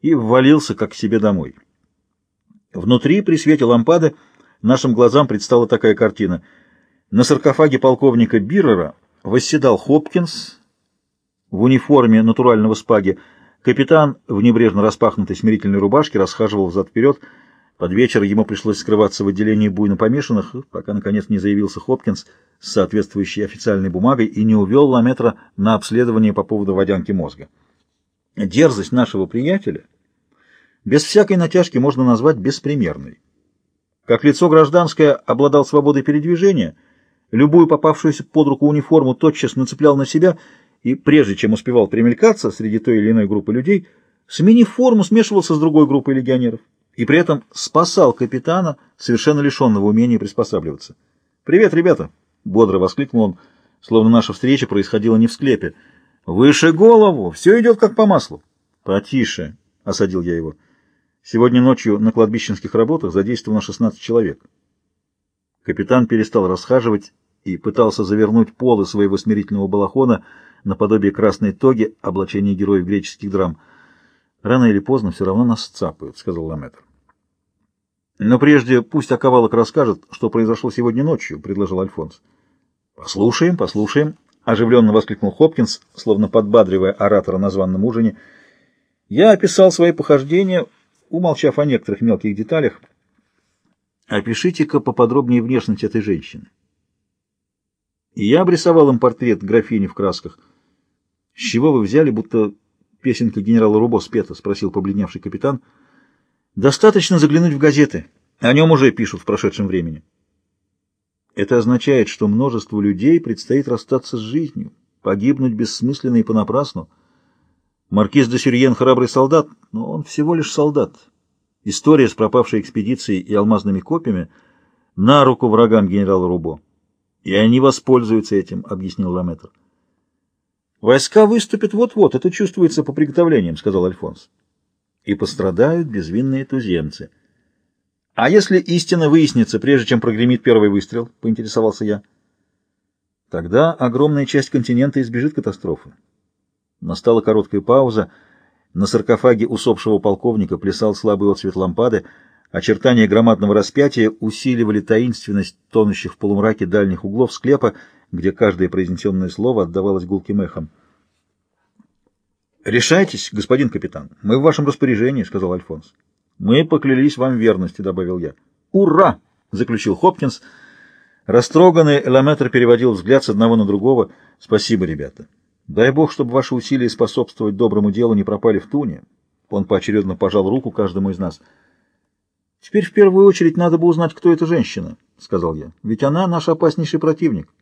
и ввалился как к себе домой. Внутри, при свете лампады, нашим глазам предстала такая картина. На саркофаге полковника Биррера восседал Хопкинс в униформе натурального спаги. Капитан в небрежно распахнутой смирительной рубашке расхаживал взад-вперед. Под вечер ему пришлось скрываться в отделении буйно помешанных, пока, наконец, не заявился Хопкинс с соответствующей официальной бумагой и не увел Ламетра на обследование по поводу водянки мозга. Дерзость нашего приятеля без всякой натяжки можно назвать беспримерной. Как лицо гражданское обладал свободой передвижения, любую попавшуюся под руку униформу тотчас нацеплял на себя и, прежде чем успевал примелькаться среди той или иной группы людей, сменив форму, смешивался с другой группой легионеров и при этом спасал капитана, совершенно лишенного умения приспосабливаться. «Привет, ребята!» — бодро воскликнул он, словно наша встреча происходила не в склепе. «Выше голову! Все идет как по маслу!» «Потише!» — осадил я его. Сегодня ночью на кладбищенских работах задействовано 16 человек. Капитан перестал расхаживать и пытался завернуть полы своего смирительного балахона наподобие красной тоги, облачения героев греческих драм. «Рано или поздно все равно нас цапают», — сказал Ламетр. «Но прежде пусть Аковалок расскажет, что произошло сегодня ночью», — предложил Альфонс. «Послушаем, послушаем», — оживленно воскликнул Хопкинс, словно подбадривая оратора на званном ужине. «Я описал свои похождения Умолчав о некоторых мелких деталях, опишите-ка поподробнее внешность этой женщины. И я обрисовал им портрет графини в красках. — С чего вы взяли, будто песенка генерала Рубо спета? — спросил побледневший капитан. — Достаточно заглянуть в газеты. О нем уже пишут в прошедшем времени. Это означает, что множеству людей предстоит расстаться с жизнью, погибнуть бессмысленно и понапрасну. Маркиз де Сюрьен храбрый солдат, но он всего лишь солдат. История с пропавшей экспедицией и алмазными копьями на руку врагам генерала Рубо. И они воспользуются этим, объяснил Ламетр. Войска выступят вот-вот, это чувствуется по приготовлениям, сказал Альфонс. И пострадают безвинные туземцы. А если истина выяснится, прежде чем прогремит первый выстрел, поинтересовался я. Тогда огромная часть континента избежит катастрофы. Настала короткая пауза. На саркофаге усопшего полковника плясал слабый отсвет лампады. Очертания громадного распятия усиливали таинственность тонущих в полумраке дальних углов склепа, где каждое произнесенное слово отдавалось гулким эхом. «Решайтесь, господин капитан, мы в вашем распоряжении», — сказал Альфонс. «Мы поклялись вам верности», — добавил я. «Ура!» — заключил Хопкинс. Растроганный Эламетр переводил взгляд с одного на другого. «Спасибо, ребята». Дай Бог, чтобы ваши усилия способствовать доброму делу не пропали в туне. Он поочередно пожал руку каждому из нас. Теперь в первую очередь надо бы узнать, кто эта женщина, — сказал я. Ведь она наш опаснейший противник.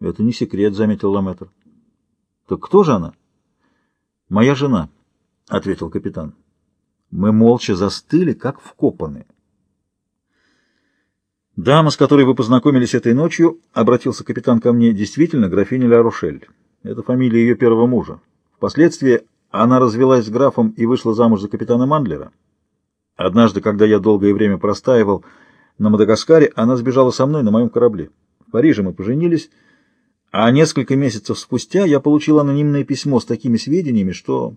Это не секрет, — заметил Ламетр. Так кто же она? Моя жена, — ответил капитан. Мы молча застыли, как вкопанные. Дама, с которой вы познакомились этой ночью, — обратился капитан ко мне, — действительно графиня Ля Рушель. Это фамилия ее первого мужа. Впоследствии она развелась с графом и вышла замуж за капитана Мандлера. Однажды, когда я долгое время простаивал на Мадагаскаре, она сбежала со мной на моем корабле. В Париже мы поженились, а несколько месяцев спустя я получил анонимное письмо с такими сведениями, что...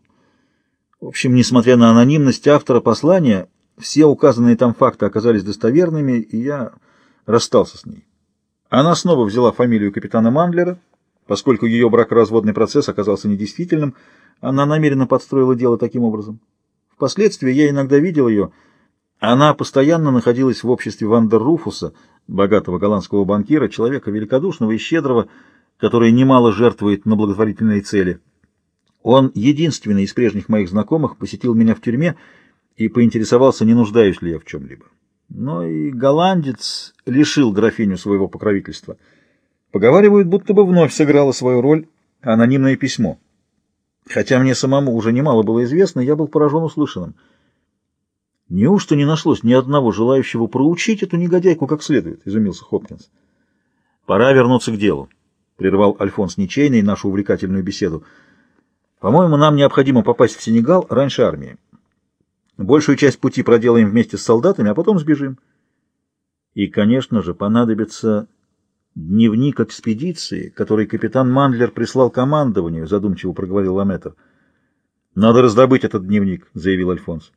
В общем, несмотря на анонимность автора послания, все указанные там факты оказались достоверными, и я расстался с ней. Она снова взяла фамилию капитана Мандлера, Поскольку ее бракоразводный процесс оказался недействительным, она намеренно подстроила дело таким образом. Впоследствии я иногда видел ее. Она постоянно находилась в обществе Вандер Руфуса, богатого голландского банкира, человека великодушного и щедрого, который немало жертвует на благотворительные цели. Он, единственный из прежних моих знакомых, посетил меня в тюрьме и поинтересовался, не нуждаюсь ли я в чем-либо. Но и голландец лишил графиню своего покровительства — Поговаривают, будто бы вновь сыграло свою роль анонимное письмо. Хотя мне самому уже немало было известно, я был поражен услышанным. «Неужто не нашлось ни одного желающего проучить эту негодяйку как следует?» — изумился Хопкинс. «Пора вернуться к делу», — прервал Альфонс Ничейный нашу увлекательную беседу. «По-моему, нам необходимо попасть в Сенегал раньше армии. Большую часть пути проделаем вместе с солдатами, а потом сбежим. И, конечно же, понадобится Дневник экспедиции, который капитан Мандлер прислал командованию, задумчиво проговорил Ламетр. «Надо раздобыть этот дневник», — заявил Альфонс.